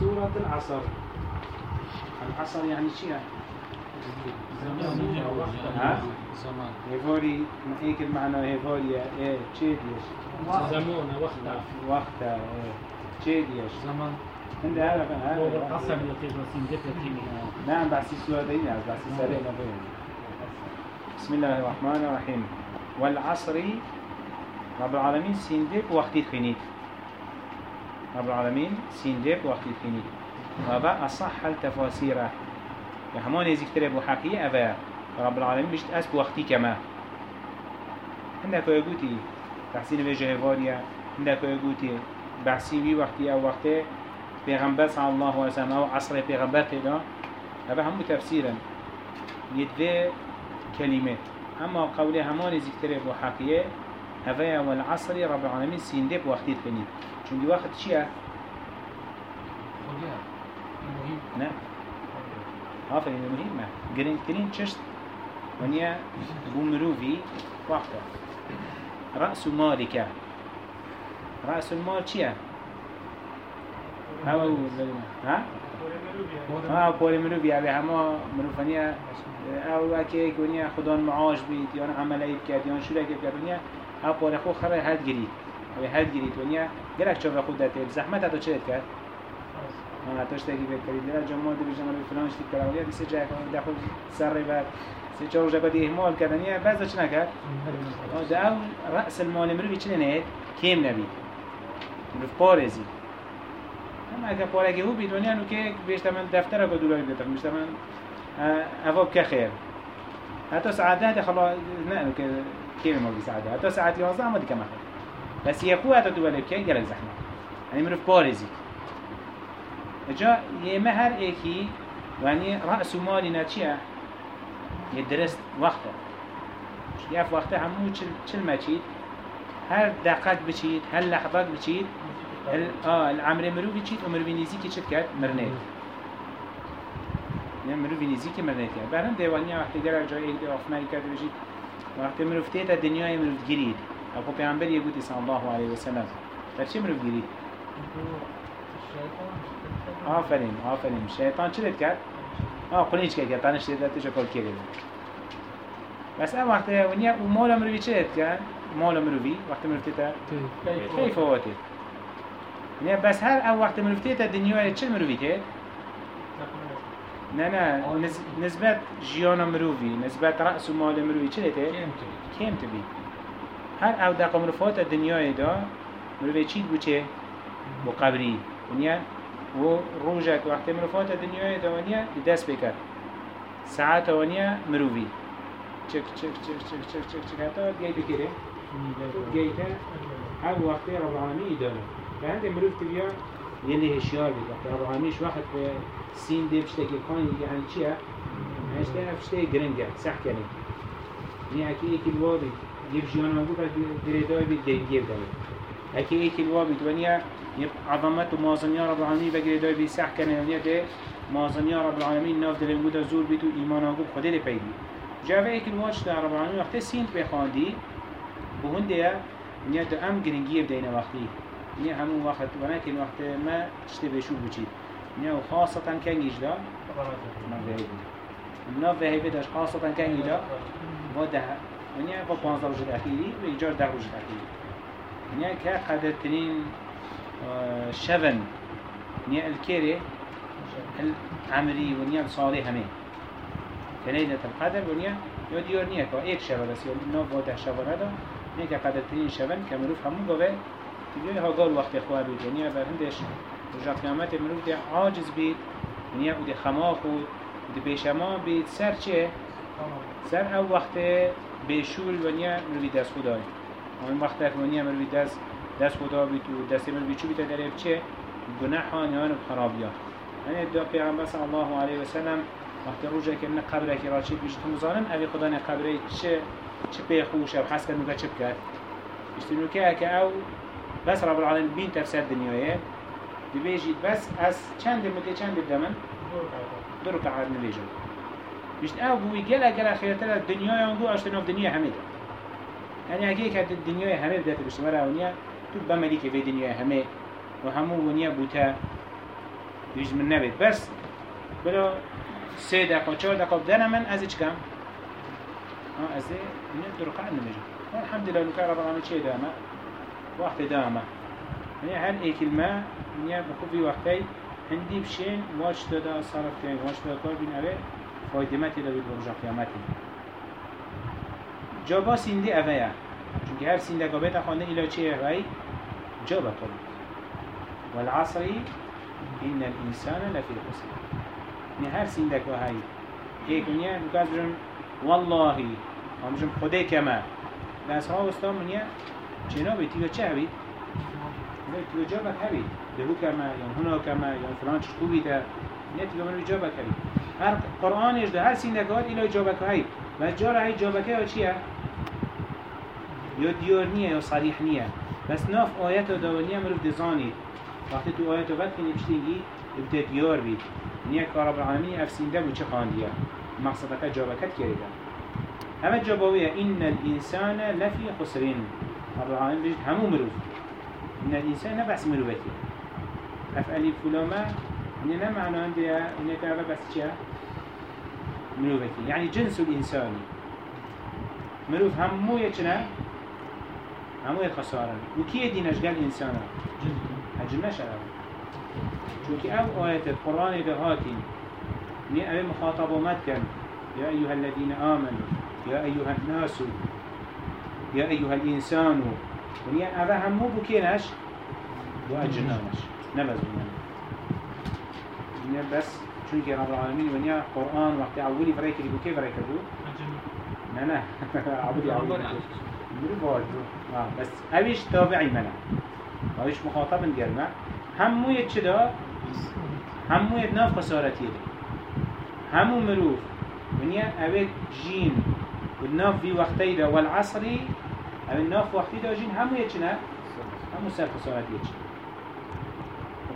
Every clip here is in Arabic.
سورة العصر. العصر يعني شيء ها؟ هيفوري هيك المعنى هيفوري إيه تشيديش زمان وقتها وقتها إيه تشيديش زمان عند هذا هو هذا القسم اللي تبغى سندتها نعم بس السورة دي نعم بس سريع بسم الله الرحمن الرحيم. والعصر رب العالمين سندب وقت خنيت رب العالمين سندب وقت خنيت وبا أصح التفاسير. يا همان يذكر أبو حقيقة أبا رب العالمين مش أسب وقتي كما عندك يقولي تحسين في جهواريا عندك يقولي بحسي بي وقتي أو وقتي پیغمبر صلى الله عليه وسلم أو عصر پیغمبر كده هذا هم تفسيرا يدفع كلمات أما قولي همان ذكر أبو حقيقة هذا والعصر رب العالمين سندب وقتي خنيت چون دي وقت چیه؟ نه آفرین مهمه گرین ترین چشت ونیا بو مروفی وقتا رأس مالك. رأس المال چیه؟ أو ها؟ ها پول مروفی اوی همه مروفانیا أو اکی کنیا خدا معاش بید یا عملی بکرد یا شو لکه بکرد ونیا أو پول خو خره هد گرید اوی هد گرید ونیا گرک چاو خود داته زحمت تو چه کرد؟ من هتاش تاگی بهت کردی در جمعه دی بجنم رو فلانش تیک کرد ولی سه جای کنم دخل سر بعد سه چهار جا بدی اهمال کردن یا بعض چه نکرد؟ ده أو رأس المال مروی چه نهید؟ کم نبید مروف پارزی اما اگه پارگی هو بید ونیا نو که بیشتر من دفتر رو دولاری بیتر بیشتر من اواب که خیر حتی ساعته هده خلا نه نو که کم ما بی ساعته حتی ساعت یازده اما دیگه مخیر بس یه خواه حتی دولاری که گرک زحمت. یعنی مروف پارزی جا يما هر ايكي يعني رأس مالنا چيا يدرست وقته. ياف وقته همو چل, چل ما چيد هر دقات بچيد هر لحظات بچيد ال آه العمر مروفي چيد ومروفي نزيكي چد كد مرنيت يعني مروفي نزيكي مرنيت يعني برهم ديوانيا وقت جرى جاي ايك دي افمالي كد بجيد وقت مروفتيت الدنيا مروف جريد أبو پیغمبر يقول صلى الله عليه وسلم فرشي مروف جريد آفرین آفرین شیطان چی دید کرد؟ آه قلنیش کرد تنش دید تیجا کل کرد بس اون وقت ونیا و مال مروی چی دید کرد؟ مال مروی وقت مروی تا کیف فواتی ونیا بس هر اون وقت مروی تا دنیای چه مروی کرد؟ نه نه. نسبت جیان مروی نسبت رأس مال مروی چی دید؟ کم تبی هر او دقا مروفات دنیای دا مروفه چی بچه، با قبری. ونیا و روزه که وقتی مروفات دنیای دا ونیا دست بکر ساعت ونیا مروفی چک چک چک چک چک چک چک حتی دیگه بکره دیگه هر وقتی رب العالمین داره به هنده مروف تبیا یه نهشیار بکر رب العالمینش وقت به سین دیب که کانی دیگه هنی چیه؟ هنشتین افشتی گرنگه. سح کنه نیا اکی یکی جيب جيانا مقوبة دريداي بيت دي جيب داري اكي ايكي الواضي دوانيا عظمت و مازنيا رب العالمين بگیره دای بی سح کنه ونیا ده مازنيا رب العالمين ناف دل المودا زور بیتو ایمان آگو خدا ده پیدی. جاوه ایک الواج ده رب العالمين وقت سینت بخاندی و هنده ونیا ده ام گرنگی بدین وقتی. ونیا همون وقت ونکن وقت ما تشتی بشو بچید. ونیا و خاصة کنگیش ده ناف ده هیبه داشت خاصة کنگیش ده و ده. ونیا با پانزده روز اخیری و ایجار ده روز اخیری. ونیا که قدرترین شفن نيا الكيري العمري ونيا صالح همين كليلة القدر ونيا يوديور نيا كوا ايك شفن بس يوم نو بوده شفن هذا نيا كقدر ترين شفن كمروف همون قوة تبيه ها قال وقت اخوة بيت ونيا برهندش رجع قيامت مروف دي عاجز بيت ونيا ودي خماخ ودي بيشما بيت سر چه؟ سر أو وقت بيشول ونيا مروفي دست خدای اون وقت ونيا مروفي دست دست خدا بیت و دست من بیچو بیت در چه گناهان یا خرابیا یعنی دو پیامبر صلی الله علیه و سلم وقت روزه که من قبره که راشید بیشتر مزانن اوی خدا نه قبره چه چه پیخوش او حس کنه چه بکرد بیشتر که که او بس رب العالمین بین تفسیر دنیایه ببیجید بس از چند مدت چند بدمن دو رکعت. نبیجم بیشتر أو بوی گله گله خیرتر دنیای آنگو اشتناف دنیا همه يعني اگه که دنیای همه بدات بشتمره اونیا تو به دنیای همه و همون ونیا بوتا بیش من نبید. بس بلا سه دقیقه چهار دقیقه بدن من از چی کم؟ آه از این درقه نمیجم الحمد لله نکر رب العالمین چه دامه؟ وقت دامه. يعني هر ایک ما يعني بخوفي وقتی هندی بشین واش دادا صرف کنی واش دادا کار بین اوه خاتمتی دا بید برجا قیامتی. جا سیندی سنده اوه چونکه هر سنده که بیتا خانه ایلا چه اوه جا با والعصری این الانسان یعنی ها لفیل خسر نه هر سنده که های ای کنیا بکرد جم والله. هم جم خوده کمه بس ها وستا منیا چنا بید تیو چه بید تیو جا با تا بید دهو کمه یا هنو کمه یا فرانچ خوبی ده. نه تیو منو جا با هر قرآن اجده هر سندك هات إلا جابك هاي بس جارة هاي جابك هاي چيه؟ یا دیار نیه یا صریح نیه. بس ناف آیت و داونیه مروف دزانید وقتی تو آیت و بد کنی بشتینگی ابتدا دیار بید نیه که رب العالمین افسینده بود چه خاندیه مقصدك جابكت كريدا همه جابوية إن الإنسان لفي خسرين رب العالمين بيجد همو مروف إن الإنسان نبعث مروفتي أفعلي فلوما إن لا معنى عندي إنك أبا بس جاء مروفتي يعني جنس الإنسان مروف همو يجنا همو يخسارن وكي دينش قال إنسانا؟ هجنا شرع چونك أو آية القرآن دهاتين. ني أبي مخاطبات كان. يا أيها الذين آمنوا يا أيها الناس يا أيها الإنسان. وني أبا همو بكينش وأجنانش نبز وني بس چونك رب العالمين وني قرآن وقت أولي فريك اللي بكي فريك بو لا لا عبودي عبودي مرو آه بس. أبيش تابعي منا أبيش مخاطب نجرمه همو يتشدا همو يتناف خسارتي همو مروف. ونيا أبيك جين والناف في وقتي دا. والعصري أو الناف وقتي دا جين همو يتشنا همو سر خسارتي يتشنا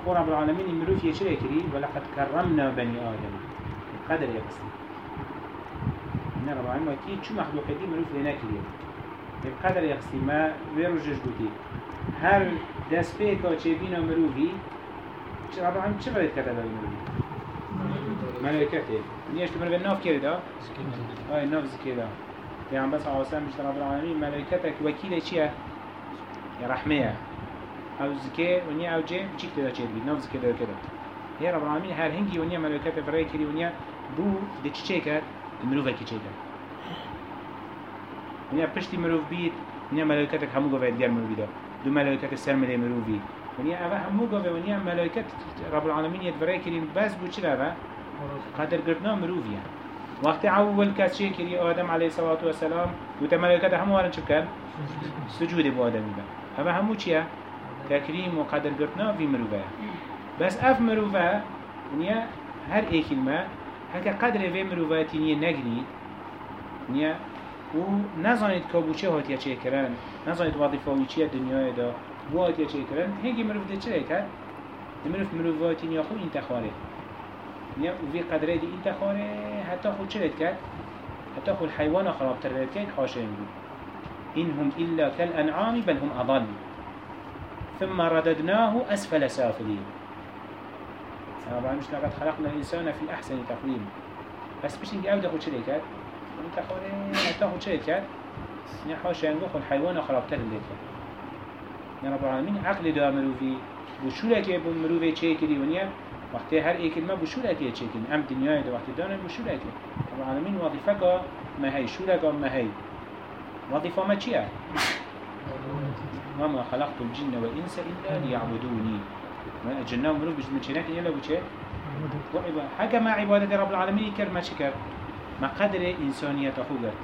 وقول رب العالمين المروف يتشري كري ولقد كرمنا بني آدم. القدر يقصد إن رب العالمين وكي شو مخلوق دي مروف لنا كري القدر يقصد ما ويرجش بوتي هر دست پیکا چه بینا مروفی چه رب العالمین چه باید کرده برای مروفی؟ ملائکته نیش تو مروفی ناف کرده؟ آه ناف زکیده پیغمبر صلی الله علیه و سلم رب العالمین ملائکتك وکیل چیه؟ رحمة. أو زکه و نیا أو جه چی کده چه بید ناف زکیده کده یا رب العالمین هر هنگی و نیا ملائکت برای کری و نیا بو چه کرد؟ مروفه کی چه کرد نیا پشتی مروف بید نیا ملائکتك همو گفت دیگر مروفی دار دو ملائكة السر ملي مروفي ونيا أبا همو قوة ونيا ملائكة رب العالمين يتبرأي كريم بس بو چلا أبا قدر قرتنا مروفيا وقت أول كاس شيء كري آدم ملائكة همو هارن شو كان سجود همو كريم وقدر قرتنا في مروفا بس أف مروفا ونيا هر اي كلمة هكا قدر في مروفاتي نيا نجري نيا و نزانید که بو چه هاتیه چه کرن نزانید وظیفه و چیه دنیای دا بو هاتیه چه کرن هنگی مروف ده چه کرد مروف مروفاتی نیا خو این تخاره نیا وی قدره دی این تخاره حتی خود چه کرد حتی خود حیوان خرابتر رد کرد حاشا بود إن هم إلا كالأنعام بل هم أضل. ثم رددناه أسفل سافلين. طبعا مش لقد خلقنا الإنسان في أحسن تقويم؟ بس مش إنك أبدأ خود شريكات أنت خوره حتى خود شاید کرد نه حاشا انگو خود حیوان خرابتر کرد نه رب العالمین عقل دا مروفی بشوره که بو مروفی چه کری ونیا؟ وقتی هر بشوره که چه کری ام دنیای دا وقتی دانه بشوره که رب العالمین وظیفه که ما شوره که ما هی وظیفه ما چیه؟ وما خلقت الجن والإنس إلا ليعبدوني. ما الجنة ومروف بجد چنك إلا بچه حكى ما عبادة رب العالمين كرمة شكر. ما قدر إنسانية خوبر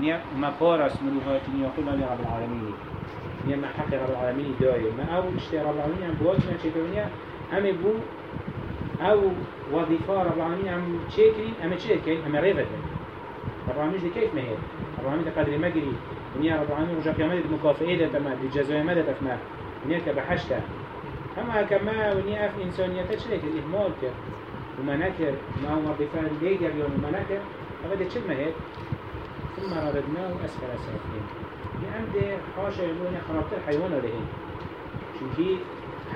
نيا ما بارس مروهات نيا خلا لرب العالمين نيا ما حق رب العالمين داير ما أو اشترى رب العالمين عم بواج ما شكرنيا هم بو أو وظيفة رب العالمين عم شكري أما شكري أما ريفت رب العالمين دي كيف ما هي؟ العالمين قدر ما جري نيا رب العالمين رجع قيامات المكافئة ده تمام الجزاء مدى تفما نيا كبحشته أما كما ونيا في إنسانية تشريك الإهمال كر وما نكر ما هو وظيفة ليجر يوم وما نكر أبدا تشد ما هيك ثم رددناه أسفل سافلين يعني حاشا يقولون خرابتر حيوان لهين شو هي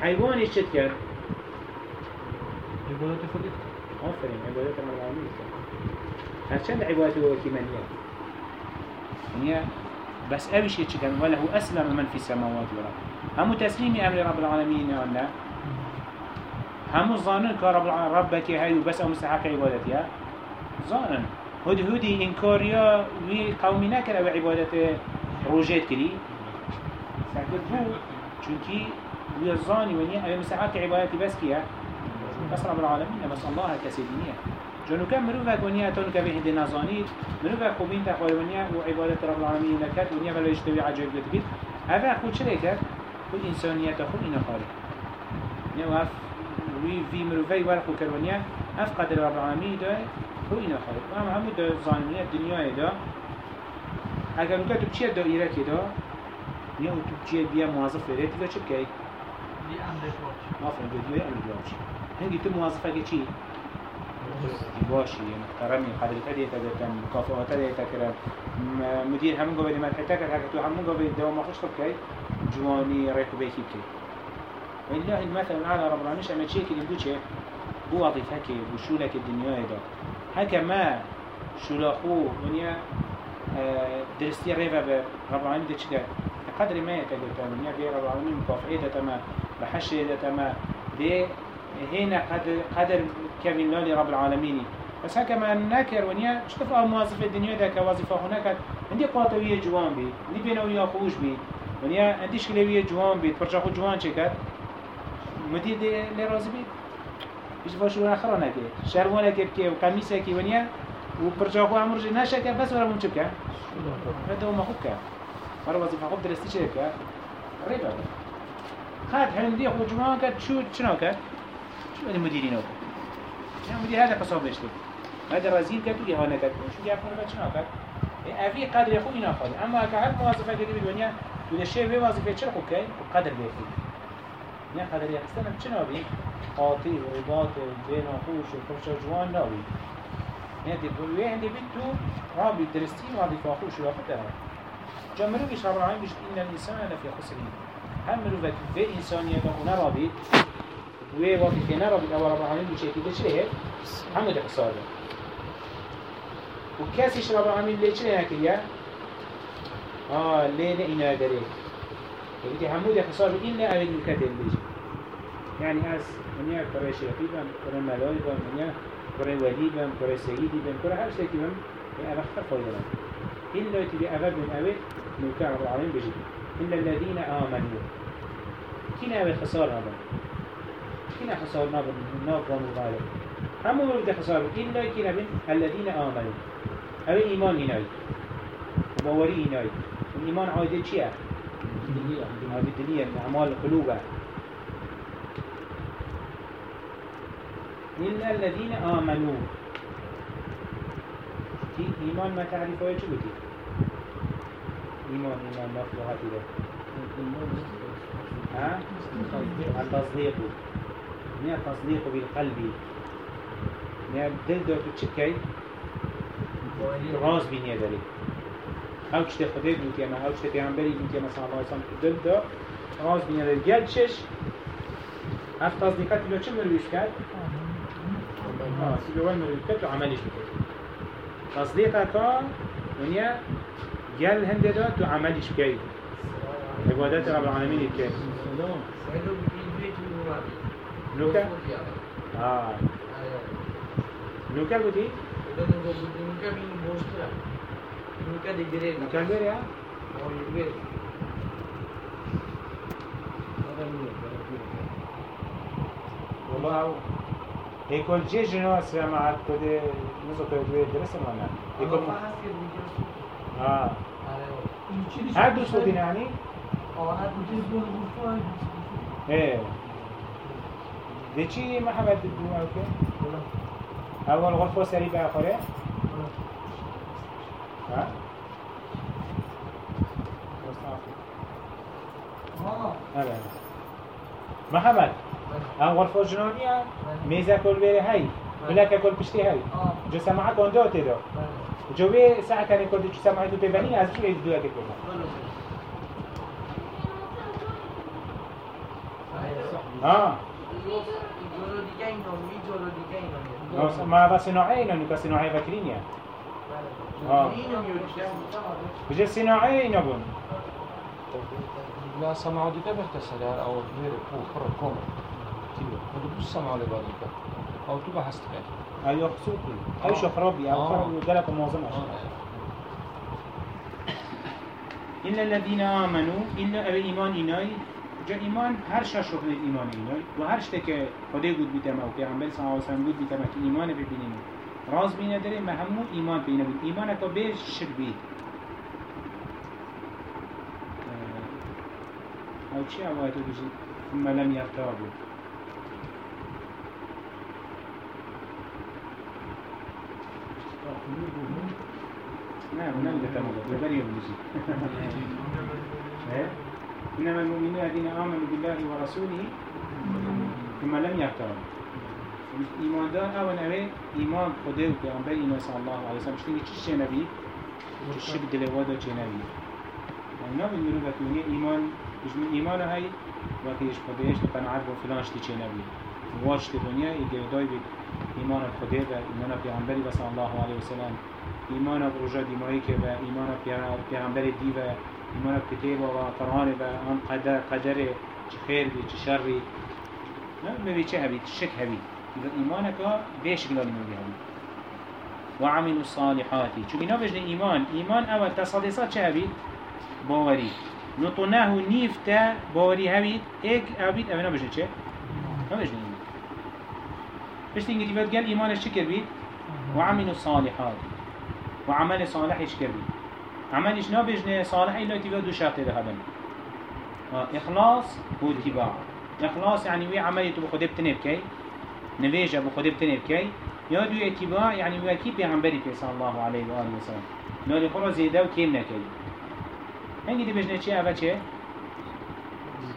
حيوان يشد كر عبادات خودت آفرین عبادت رب هرچند عبادت وکی منیه منیه بس أبش يتشكل وله أسلم من في السماوات والأرض هم تسليم أمر رب العالمين أن هم ظانن كرب ربك هاي وبس أو مستحق عبادتها ظانن. هدي هدي إنكاريا وي قومي نكر أو عبادة روجات كلي ساكت هو چونكي وي الظاني ونيا أو مستحق عبادتي بس كيا بس رب العالمين بس الله كسيدينيا جنوكا منو فاكونيا تون كبه هند نزانيد منو فاكوبين تقويونيا وعبادة رب العالمين لكات ونيا بلو يشتوي عجيب قد هذا خود شلي كات خود إنسانية خود إنا خالي نيو هف وي في منو فاي ورقو كرونيا هف قدر رب العالمين دا خود إنا خالي وهم همو دا ظالمية الدنيا دا اگر نوكا تبچية دا إيراكي دا یعنی نيو تبچية بيا موظف فريتي دا چه بكي؟ بي أمر واجه ما فرم بدوي أمر واجه هنگي تو موظفة چی؟ باشی محترمی قدر تدی تدکن مکافئات تدی تکرم مدیر همون دی مدحی تکر هکر تو همون گوه دوام خوش خب کی جوانی ریکو بیکی بکی والله المثل الأعلى رب العالمين أما شيء كده بوجه بو وظيفة كي بشولك الدنيا ده هكا ما شلاخو ونيا درستي ريفا برب العالمين ده شكا قدر ما يتقول تمام يا رب العالمين مكافئة ده تمام بحشة ده تمام ده هنا قدر قدر كامل لرب العالمين. بس هكا ما نكر ونيا شوف أو موظف الدنيا ده كوظيفة هناك عندي قاطوية جوان بي عندي بينوية خوش بي. ونيا عندي شكلوية جوان بي برجع خو جوان شكت مدير دي لرازي بي؟ إيش باشو آخر نكى شروانه كيف كي وقميصه كي ونيا وبرجع خو عمر جنا شكا بس ولا ممكن كا هذا ما خوكا مرة وظيفة خوب درستي شكا ريبا خد هندي خو جوان كت شو شنو چی برای مدیر اینو نه مدیر هر نفس بهش بود بعد وزیر کرد تو اهانت کرد چون گپ کنه چی نافت اوی قدر خو اینا خاله اما اگه هر موظفه که دیگه دنیا دونه شی به وظیفه چرا خوب کی قدر به نه قدر یخستن چی نابی؟ قاطی و رباط و بین و خوش و خوش جوان نابی. نه دی بروی هندی بید تو رابی درستی و فاخوش و رابی دارم جمعه الانسان في خسرین. هم مروفت به انسانیت و اونا رابی إنسانية ونرابي ووظيفة نرابي أو رب العالمين بيش يكيد شريه هم ده خسارة وكاسيش رب العالمين ليه شريه هكذا آه ليه لإنا دريه وقتی همو ده خسار این نه اول مکتل بیجی یعنی از منیا کرای شیخی بم کرای ملای بم منیا کرای ولی بم کرای سیدی بم کرای هر اول خطر فایده بم این لایتی به اول من اول نوکر رب العالمین بیجی إلا الذين آمنوا. كنا خسار نابن كنا خسار نابن نابن مبالغ هم مولد خسار إلا كنا بن الذين آمنوا. أول إيمان هناي وباوري هناي الإيمان عايدة چية؟ هذه الدنيا. من أعمال القلوب إلا الذين آمنوا. في إيمان ما تعرفه شو بدي إيمان إيمان مفلوحات له ها؟ التصديق. نيا التصديق بالقلب. نيا دل دو تشكي راز بيني ذلك أو چه خدای بود یا ما أو چه پیامبری بود یا مثلا الله اسلام دل دا راز بینه در گل چش اف تصدیقات لو چه مرویش کرد؟ آه سیلوان مرویش کرد و عملش بکرد تصدیقات ونیا گل هنده داد تو عملش بکرد عبادت Luca? Ah. Luca così? Luca mi mostra. Luca di Grena. Luca Grena? Oh, Grena. Wow. E col Gigi noi siamo a poter, non so per vedere se non è. E con Ah. Ha due suoi dinani? Oh, ha due suoi dinani. Eh. شي ما حبت تدو أوكي اول غرفه سريع بقى آخره. ها؟ هلا ما حبت اول غرفه جنونيه ميزه كل بيري هاي ولا كل بشتي هاي جو اون دوت ده جوی ساعه کنی کردی چه سمعت تو ببینی از چی دو یک کنی آه. Jolo راس ما بس صناعي لأنه كصناعي فكرين يعني آه بجي صناعي نبون لا سماع دي تبع تسلا أو غير أو خر كوم تيو هذا بس سماع لبعضك أو تو بحث تكاد أيوة خصوصي أي شو خرابي أو آه. خراب وقالك معظم إلا الذين آمنوا إلا أبي ایمان هر شش رکن ایمان اینا و هر شته که خدای بود بیتمه و پیغمبر صلی الله علیه و بود بیتمه که ایمان ببینیم. راز بینه داره ما همو ایمان بینه بود. ایمان تا به شد بید او چی اوایت رو بجید ثم لم یرتابو نه اونم بتمه بود ببری رو بجید إنما المؤمنون الذين آمنوا بالله ورسوله ثم لم يرتابوا ایمان دار اول اوه ایمان خدا و پیغمبر ایمان صلی الله علیه وسلم شتینی چی چه نبی؟ چی شک دلوادا چه نبی؟ اینا به مرو بکنی ایمان بجم ایمان های وقتیش خدایش قناعت با فلان شتی چه نبی؟ واش دنیا ایگه دای بید ایمان خدا و ایمان پیغمبری و صلی الله علیه وسلم ایمان به رجا دیمایی که و ایمان پیغمبر دی و ایمان کتاب و قرآن و آن قدر قدر چه خیر بی چه شر بی ببی چه هبید شک هبید إذا إيمانك بيش قلالي من بيها وعملوا الصالحات. شو بينا بجن إيمان إيمان أول تصديصات چه هبيد باوري نطناه نيفتا باوري هبيد إيك هبيد أبنا بجن چه؟ ما بجن إيمان بجن إنجي تبقى قال إيمان الشكر بيد وعملوا الصالحات. وعمل صالح يشكر بيد عمل إيش نبجن صالح إلا تبقى دو شرط ده هذا آه إخلاص واتباع إخلاص يعني وي عملي تبقى خده بتنب كي نویجه بو خودی بتنه بکی یا دو اتباع یعنی وکی پیغمبری که صلی الله علیه و آله و سلم. نالی خورا زیده و کم نکی هنگی دی بجنه چه اوه چه؟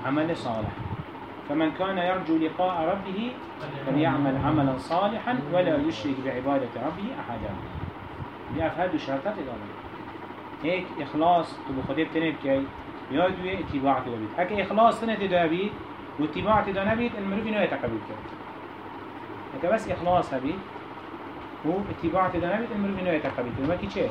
عمل صالح. فمن كان يرجو لقاء ربه فليعمل عملا صالحا ولا يشرك بعبادة ربه أحدا. هادو شرطات الأمر هيك إخلاص تبو خديب تنب كي يا دوي اتباع تدابيت هكا إخلاص تنه تدابيت واتباع تدابيت المروفي نوية تقبيل كي هكا بس إخلاص هبي هو اتباع تدنبت المرو في نوع تقبيت وما كي چه؟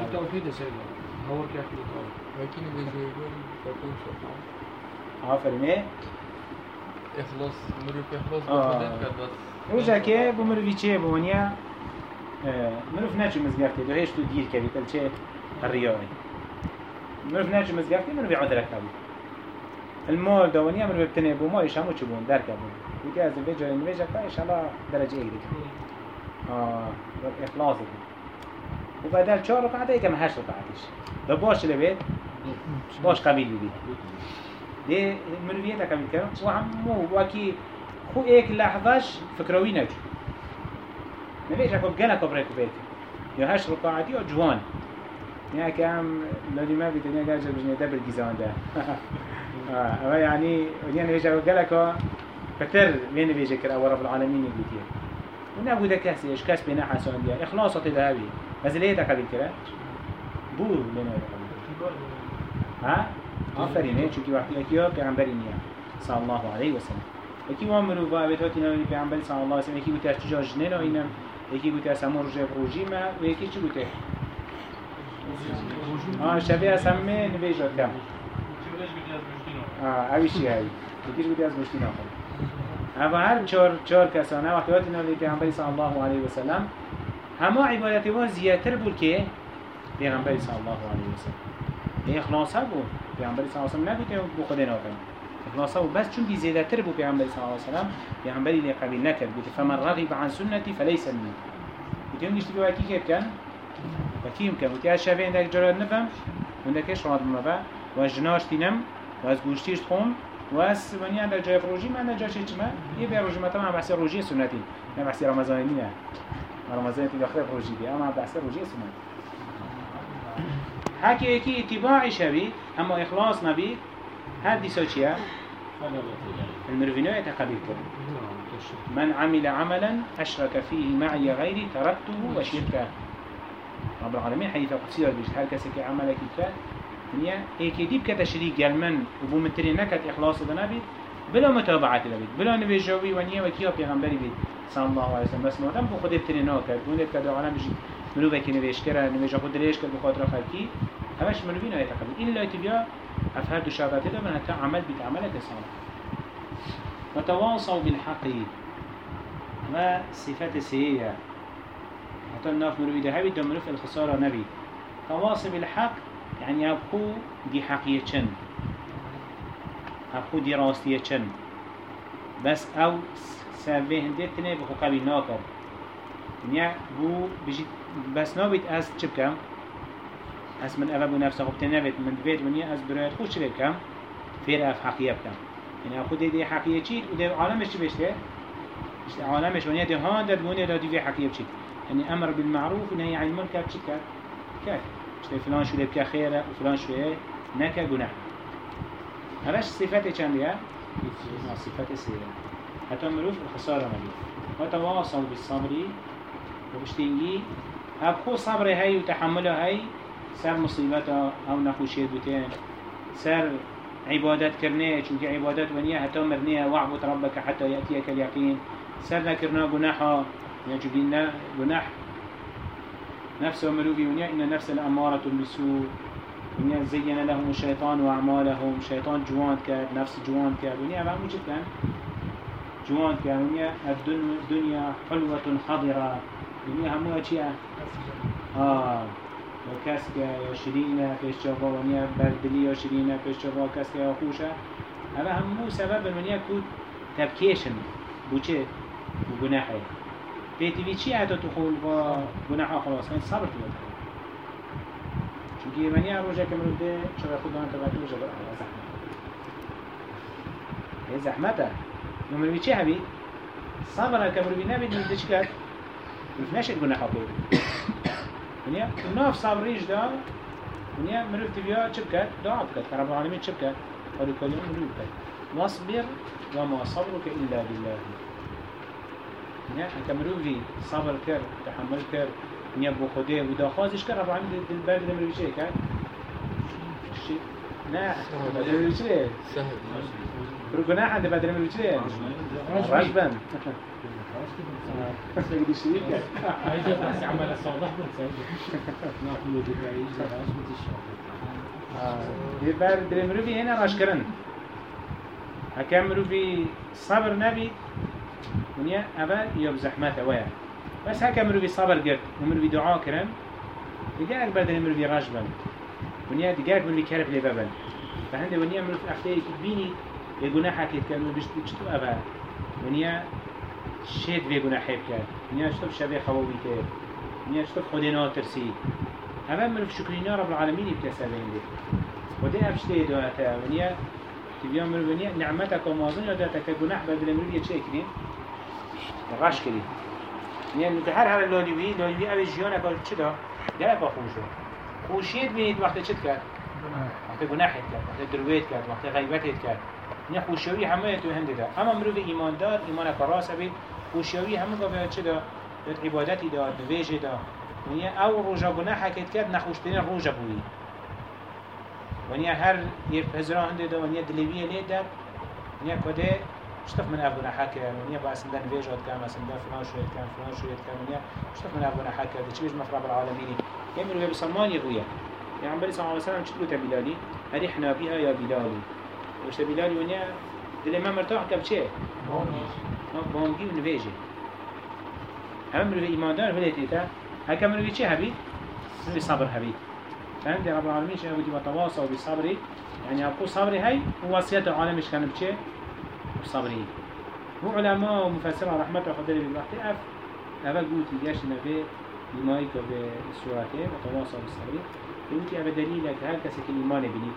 التوحيد سيدنا هو كيف يقول؟ لكن إذا يقول تكون شفاعة آفرین آه إخلاص مرو في إخلاص آه. بخدت كد بس. بو مروی چه بونیا مروف نچو مزگفته دو هیش تو دیر کبی تل چه الریاضی مروف نچو مزگفته مروی عدرک کبی المال دوانيا مروی بتنه بو مالش همو چو بون در کبون ویدی از الوجه الوجه که انشالله درجة ایک دیگه آه رب إخلاص دي وبدل شهر ركعات يكمل هشت ركعاتش ده باش لبيت باش قبيل بيت. دي مروية قبيل كرم وعمو وكي خو إيك لحظش فكروي نبيش أكو بجانا كبريك بيت يا هشت ركعات يا جوان. يا كام لدي ما بيتنيا جاجة بجنية دبر جيزان ده. آه يعني يعني نبيش أكو جالك كتر وين نبيش كر أو رب العالمين يقول ونبو ده كاسي إيش كاس بنا حسن دي إخلاص تذهبي بس ليه تقبل كده بو لنا يقبل ها؟ آفرین هی چونکی وقتی اکیا پیغمبر اینیا صلی الله علیه و سلم یکی ما مرو با بیت هاتی نوی پیغمبر صلی الله علیه و سلم گوته از چجا جنه اینم یکی گوته از همون روژه روژی ما و یکی چی گوته آه شبیه از همه نویجات کم آه اویشی هایی یکیش گوته از مشتی ناخد اما هر چهار چهار کسانه وقتی هاتی نوی پیغمبر صلی الله علیه و سلم همه عبادتی ما زیادتر بود که پیغمبر صلی الله علیه و سلم اخلاص بود پیامبر صلی الله علیه و سلم نگفت بو خدا اخلاص بود بس چون زیاده تر بود پیامبر صلی الله علیه و سلم پیامبری لی قبیل نکرد بود فمن رغب عن سنتی فلیس منی بود اون گشتی به کی که کن و کیم کن بود یا شبه اندک جرات نفهم اندکش راد مبا و جناش تینم و از گوشتیش خون و از منی اندک جای فروجی من اندک جای چما یه به روزی مثلا بحث روزی سنتی نه بحث رمضانی نه رمضان تی داخل روزی دی أما بحث روزی سنتی هكي يكي اتباعي شبي أما إخلاص نبي هر ديسا چيا المروفينو يتقبل كده من عمل عملا أشرك فيه معي غيري تركته وشركه. رب العالمين حديث قدسي هر كسي كي عملك كفا دنيا ايكي ديب كتا شريك قال من وبو متري نكت إخلاص ده نبي بلا متابعة لبيت بلا نبيجاوي ونيا وكيا پیغمبری بيت صلى الله عليه وسلم بس مادم بو خود تري ناكد بونه كده عالم بجي منو بكي نبيش كرا نبيجا خود ريش كد بخاطر خلقي همش منو بينا يتقبل إلا تبيا أفهر دو شرطات ده من حتى عمل بيت عمل صالح وتواصوا بالحق. ما صفات سيئة. حتى الناف منو بيده هبي دو منو في الخسارة نبي. تواصل بالحق يعني أبقو دي حقية چن أبقو دي راستية چن بس أو سوه هنده تنه بخو قبی ناکر يعني بو بجي بس نابید أز چه؟ از من اوه بو نفسه خوب تنوید من دوید ونیا از برایت خوش چه بکم؟ فیر اف حقیه بکم. يعني أخو دي دي حقيقة چيت وده عالمش چي بيشته؟ بيشته عالمش. ونيا دي هان داد ونيا دادي في حقيقة بچيت يعني أمر بالمعروف ونهي عن المنكر بچيت كات كات بيشته فلان شو لبكا خيرة وفلان شو إيه نكا جناح هلاش صفات چند يا؟ صفات سيئة حتى مروف الخسارة مليف وتواصل بالصبر وبشتنجي أبخو صبر هاي وتحمله هاي سر مصيبته أو نخوشيت بتين سر عبادات كرنيه چونك عبادات ونيا حتى مرنيه واعبد ربك حتى يأتيك اليقين سر كرنا جناحا چونك جناح نفس ملوبي ونيا إن النفس الأمارة بالسوء. ونيا زين لهم الشيطان وأعمالهم شيطان جوان كاد نفس جوان كاد ونيا ما موجود كان جوان كاد ونيا الدنيا حلوة خضرة. ونيا هموها چيا آه. کسی یا شرین پیشچاوا و نیا بردلی یا شرین پیشچاوا کسی یا خوشه اما همو سبب منیا کود تبکیشن بوچه و گناحه پیتیوی چی حتی تو خول با گناحه خلاص؟ این صبر تو بده. چونکه منیا روزه که مرد چرا خود دانتا تبعت روزه با زحمت. زحمته نمروی چی همی، صبره که مروی نبید مرد چی کرد؟ نشد گناحه پیدا ونیا ناف صبریش دا ونیا مروف تبیا چه بکد؟ دعا بکد که رب العالمین چه بکد؟ قالوا كلمة مروف بکد واصبر وما صبرك إلا بالله ونیا هکا مروفی صبر کر تحمل کر ونیا بو خوده و دا خوازش کر رب العالمین دل برد مروفی چه کد؟ شي نه بدل مروفی چه؟ سهل برو گناه هنده بدل مروفی چه؟ رجبن سيدي شريك عايزة بس عمال أصلح بنساعد ناكل دبي زراعة بتشرب يبقى درمروفي هنا راشكرن هكام مروفي صبر نبي ونيا أبا يوب زحمته ويا بس هكام مروفي صبر قرد ومروفي دعاء كرن دقاء أكبر درمروفي راشبن ونيا دقاء مروفي كرب لبابن فهندي ونيا مروفي أختي تبيني يقولنا حكيت كانوا بيشتو أبا ونيا شید به گناه حیب کرد. نیا شتف شبه خوابی کرد نیا شتف خود ناترسی. اما من في شكرنا رب العالمين ابتسى بين دي ودي افشتي دواتا ونيا تبيان من ونيا نعمتك ومازن يداتك جناح بدل من يد شيء كريم غاش كريم نيا نتحر هذا لوليوي لوليوي أبي جيانا قال كذا ده أبا خوشو خوشيت بيت وقت كذا كات وقت جناح كات وقت درويت كات وقت غيبت كات نه خوشیوی همه تو هندی ده. اما مروی ایماندار ایمان کراس بید. خوشیوی همه قبیه چه دا؟ ده عبادتی دا ده ویجه ده ونیا یعنی او روژا گناه حکت کرد نخوشترین روژا بویی. ونیا هر یه پزرا هند دا یعنی ونیا دلیویه لید دا. ونیا کده شتف من ابو نحكي يعني بس عندنا فيجوت كان بس عندنا فلان کام، كان فلان شوية ونیا شتف من ابو نحكي هذا شيء مخرب العالمين يمر بسلمان يبويا يعني بس عليه وسلم شتلو تبلالي أريحنا بها یا بلالي وش بلالي ونيا دل ما مرتاح كبشة بونجي ونفيجي هم مروي إيمان دار هلي تيتا هكا مروي چه هبي؟ مروي صبر هبي فهم دي رب العالمين شنو بدي وتواصوا بالصبر يعني أبقوا صبري هاي ووصية العالم مش كان بچه بصبري هو علماء ومفسرة رحمة الله قدر بالوقت أف أبا قلت ليش نبي لمايك بسورته وتواصوا بالصبر قلت أبا دليلك هل كسك الإيمان بني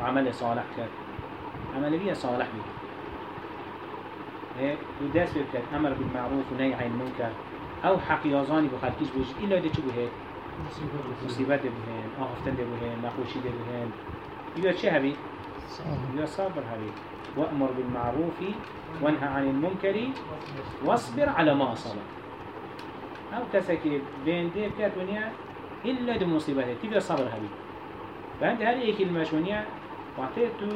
وعمل صالح كان. عمل بيه صالح بيه وداس بكت أمر بالمعروف ونهي عن المنكر. أو حق يازاني بخلقيش بيج إلا ده چه هيك مصيبات بهن آخفتن ده بهن نخوشي ده بهن يبقى چه هبي؟ يبقى صابر هبي. وأمر بالمعروف وانهى عن المنكر واصبر على ما أصابك. أو كسك بين ده بكت ونيا إلا ده مصيبات تبقى صبر هبي. فأنت هذه كلمة شونيا وقتی تو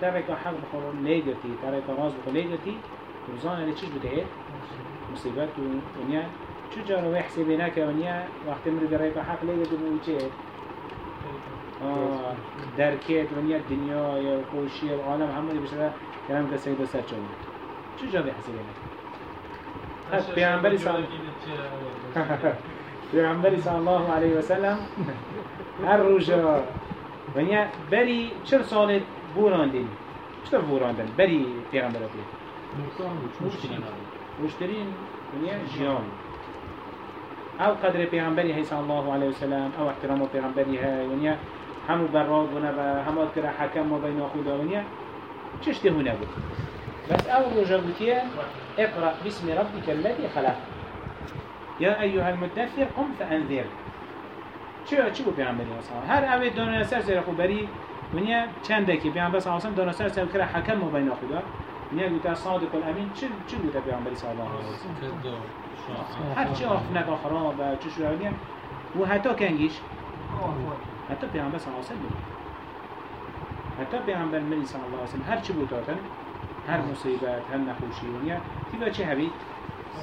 ترک حق بخور لیگرتی ترک راز بخور لیگرتی روزانه لی چیش بده مصیبت و ونیا چو جارو حسابی نکه ونیا وقتی مرو برای حق لیگرتی بوی چه آه درکت ونیا دنیا یا خوشی و عالم همه بشه کلام که سید و سر چون چو جارو حسابی نکه پیامبری صلی پیامبری صلی الله علیه و سلم هر روزا ونیا بری چهل سال بوراندین. چطور بوراندن بری پیامبر بید مشترين ونیا جیان. أو قدر پیغمبری صلی الله علیه و سلم. أو احترام پیغمبری های ونیا همو براد بنا و همو کرا حکم ما بین خدا. ونیا چشته هونه بود. بس اول رجا بوتيه اقرأ باسم ربك الذي خلق. يا أيها المدثر قم فأنذر. چه چه بو پیامبری اصلا هر اوه دانه سر سر خو بری ونیا چنده که پیامبر سلم دانه سر سر کرا حکم ما بین خدا ونیا گوتا صادق الامین چه چه گوتا پیامبری صلی الله علیه هر چه آخنک خراب و چه شو ونیا و حتی کنگیش حتی پیامبر علیه و سلم حتی پیامبر ملی صلی الله علیه هر چه بوتاتن هر مصیبت هر نخوشی ونیا تیبا چه هبید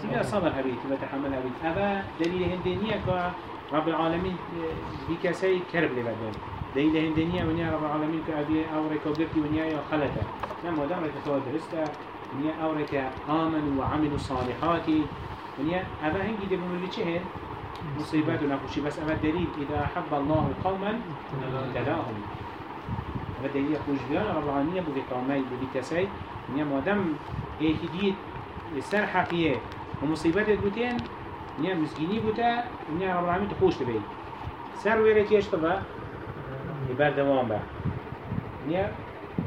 تیبا صبر هبید تیبا تحمل هبید اما دلیل هندینیه که رب العالمين بكسي كرب لبدل دليل هندنيا ونيا رب العالمين كأبي أورك وقفتي ونيا يا خلته نعم ودام رك خوا درسته ونيا أورك آمنوا وعملوا الصالحات. ونيا أبا هنجي دبون اللي چهن مصيبات ونخوشي بس أبا دليل إذا أحب الله قوما ابتلاهم أبا دليل خوش بيان رب العالمين بذي قومي بذي كسي ونيا مادام هيك ديت سر حقية ومصيبات بوتين نیا مسکینی بوده نیا رب العالمین تو خوش تبی سر ویره کیش تبا بردوام با. نیا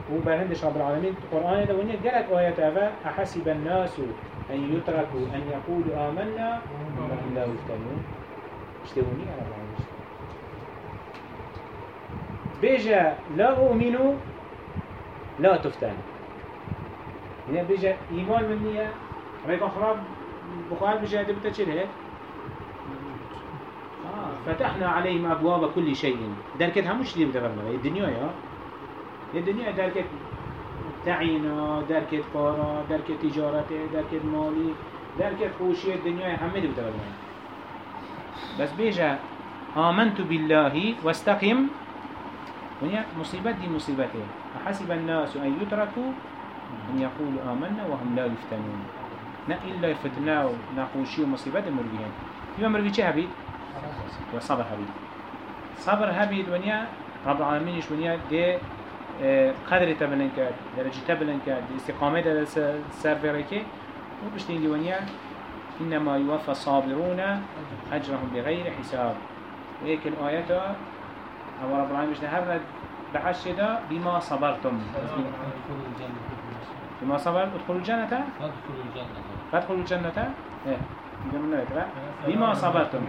و برهندش رب العالمین تو قرآن ده ونیا جلت آیات أفا أحسب الناس أن يتركوا أن يقولوا آمنا وهم لا يفتنون اشتوني على العالمين بيجا لا أؤمنوا لا تفتن يعني بيجا إيمان منية ريكا خراب بخار بيجا دبتا چله آه فتحنا عليهم أبواب كل شيء. دركت هموش دي بدبرنا الدنيا يا الدنيا دركت تعينا دركت كارا دركت تجارته دركت مالي دركت خوشي. الدنيا همه دي بدبرنا بس بيجا آمنت بالله واستقم. ونيا مصيبة دي مصيبته أحسب الناس أن يتركوا أن يقولوا آمنا وهم لا يفتنون. نا إلا فتنا ونخوشي ومصيبة المربيين يوم مربي چه هبيد؟ وصبر هبيد صبر هبيد ونيا رب العالمين ونيا دي آه، قدر تبلن كاد درجة تبلن دي استقامة دا سرفركي وبشتين دي ونيا إنما يوفى الصابرون أجرهم بغير حساب. وهيك الآيات أو رب العالمين مش نهبنا بحش دا بما صبرتم. بما صبر ادخلوا الجنة. فادخلوا الجنة. إيه. اینجا من نوید بیما صبرتون،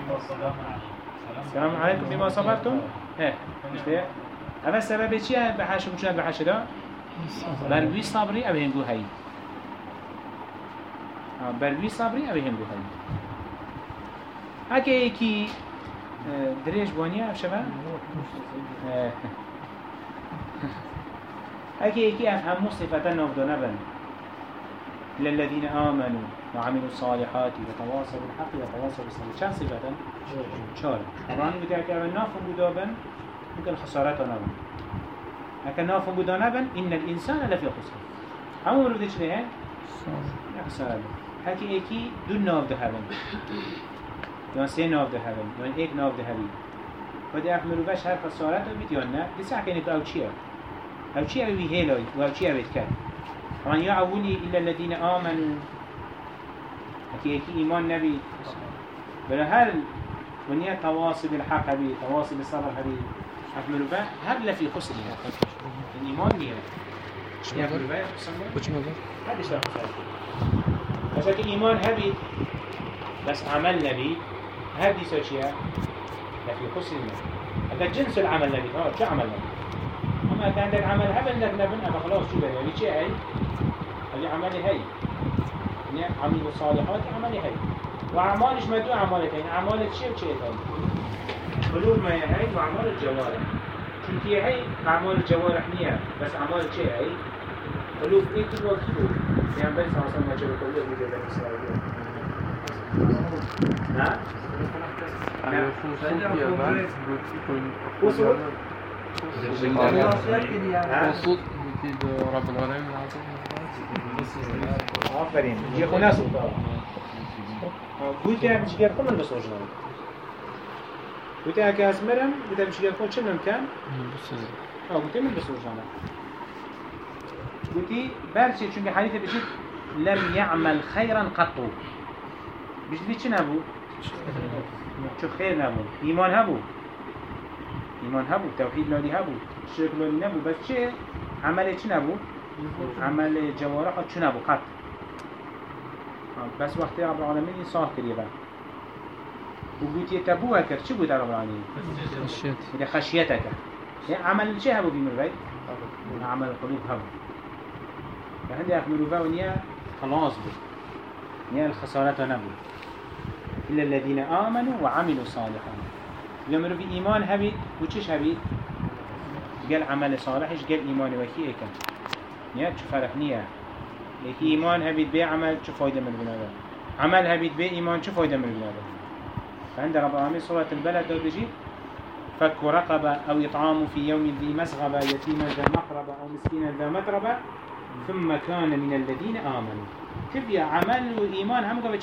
سلام علیکم بیما صبرتون، هه اشتیه اما سبب چیه به حشم چند به حشدا بر وی صبری او هنگو هایی بر وی صبری او هنگو هایی اگه یکی دريش بونيا شباب اكي اكي افهم مو صفتا نوف دو نبن للذين آمنوا وعملوا الصالحات وتواصوا بالحق وتواصوا بالصبر. چند صفة؟ چهار. طبعا بتاعك اكي اول نافن بودابن ممكن خسارات نبن اكا نافن بودا نبن إن الإنسان لفي خسر. همون ليه؟ لا خسارة هكي اكي دو ناف ده هبن یا سه ناف ده هبن یا ایک ناف ده هبی و ده اخمرو بش هر خسارت رو بید یا نه. بسه کنید أو چیه؟ أو چیه؟ اوی هیلای. و أو چیه بید کرد؟ طبعا يعوني إلا الذين آمنوا. أكي أكي إيمان نبي. بلا هل ونيا تواصل بالحق هبي تواصل بالصبر هبي أكملوا بقى هل في خسر الإيمان ميرا يأكلوا بقى خسر الإيمان هبي بس عمل نبي هذه سوشيا لا في خسر هذا جنس العمل نبي. ها شو عمل نبي؟ أما كان عندك عمل. هبل لك نبن أما خلاص شو بقى؟ يعني شيء هاي هذه عملي هاي يعني عمل الصالحات عملي هاي وأعمالش ما دو أعمالك. يعني أعمالك شيء وشيء هاي قلوب ما هي هاي وأعمال الجوارح. چونکی هی أعمال جوارح نیه بس أعمال چه هی قلوب این تو باکی بود پیامبر صلی الله علیه و سلم جلو قلوب بود در اسرائیل نه خصوص که آفرین یه خونه سوت گویی که چیگر خون بس اورجینال گویی اگه از مرم گویی چیگر خون چه ممکن آه من بس اورجینال گویی برچه چون حدیث بجید لم يعمل خيرا قط بجدی چه نبود چو خیر نبود ایمان هبود ایمان هبود توحید لالی هبود. شرک لالی نبود. بس چه؟ عمل چه نبود؟ عمل جوارح چه نبود؟ قط. بس وقتی رب العالمین صاح کریه با و گوتی تبوه کرد. چه بود رب العالمین؟ إذا خشيتك يعني عمل شيء هبو بيمر بيت عمل القلوب هبو فهندي أخبروا بقى ونيا خلاص بو نيا الخسارات نبو إلا الذين آمنوا وعملوا صالحا. لما في إيمان هبي وچش هبي قال عمل صالحش قال إيمان وكي إيكا نيا شو فرق نيا لكي إيمان هبي بي عمل شو فايدة من بنادا عمل هبي بي إيمان شو فايدة من بنادا فعند رب العالمين سورة البلد دو بيجي فك رقبة أو إطعام في يوم ذي مسغبة يتيما ذا مقربة أو مسكينا ذا متربة ثم كان من الذين آمنوا. تبيا عمل وإيمان هم قبل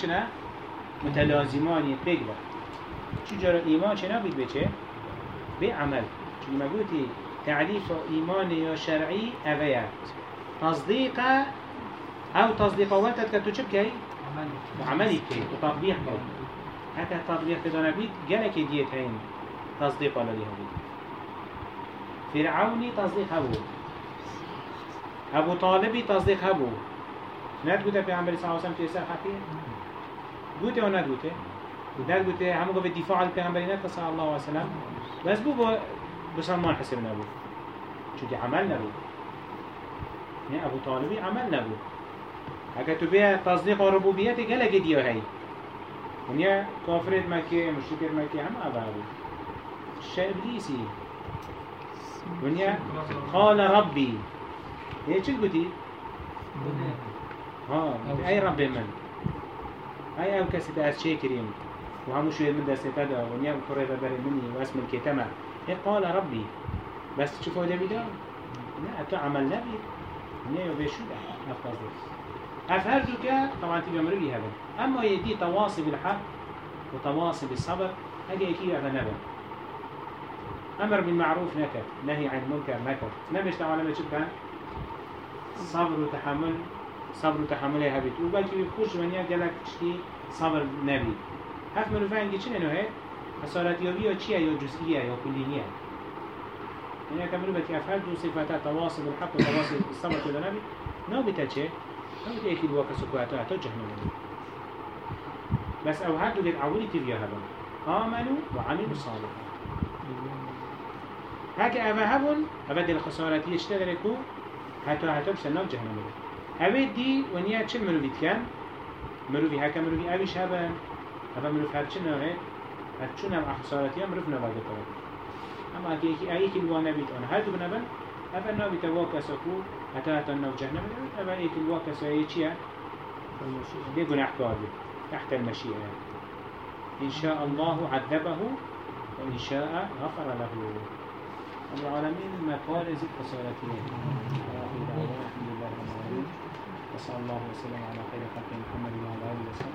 متلازمان يتبقى جرى إيمان شنا بيت بيتش بعمل شو ما قلتي تعريف إيمان يا شرعي أبيات تصديق أو تصديق وقتك تشبكي عملي كي وتطبيق كي حتى التطبيق كده نبيت جالك ديت هين تصديق ولا بيت فرعوني تصديق هبو أبو طالبي تصديق هبو نات قلت في عمر صلى الله عليه قلت ولا قلت نات قلت هم قبل الدفاع عن البيغمبرين صلى الله عليه وسلم. بس بو بسلمان حسبنا بو شو دي عملنا بو يعني أبو طالبي عملنا بو اگر تو بیا تصدیق ربوبیت گله گدیو هی. ونیا کافرت مکه مشرکت مکه هم ابعادو الشيء ابليسي ونیا قال ربي هي چه قلتي ها اي رب من. اي أو کسی از چه کریم؟ و همو شوید من دسته تدا ونیا کره ببری منی و اسم الكتمة هي قال ربي بس چه فایده بیدا نه تو عمل نبی نه و بشود افضل أفهرتك طبعا تبقى مربي هذا. أما يدي تواصي بالحق وتواصي بالصبر هذه يكي هذا نبا أمر بالمعروف نكر نهي عن المنكر نكر. نبش تعالى ما شبكا صبر وتحمل صبر وتحمل يا هبيت وبلكي بيخش من يقلك تشتي صبر نبي. هف من فاهم دي چنه هي حصالات يوبيا چيا يو جزئية يو كلية يعني كمل بك أفعال دو صفات تواصل بالحق وتواصل بالصبر كده نبي نو بتاچه هم تيك الواقع سكواتا تو جهنم بس أو هادو عولي تبيا هبن آمنوا وعملوا الصالحات هكا أما هبن أبدا الخسارات يشتغلكو حتى حتى بسنو جهنم أبد دي ونيا چل مروفي كان مروفي هكا مروفي أبيش هبن هبا مروف چل نوه هاد چون هم خساراتي مروف نواده كرد أما هكا يكي أيكي الوانا بيت أنا. هادو بنبن أبا نو بتواقع سكو حتى حتى نو جهنم. أبا أيكي الواقع سوية چيا؟ دي قناح كارد تحت المشيئة. إن شاء الله عذبه وإن شاء غفر له. رب العالمين مفارز الخسارتين الحمد لله رب العالمين. وصلى الله وسلم على خير خلق محمد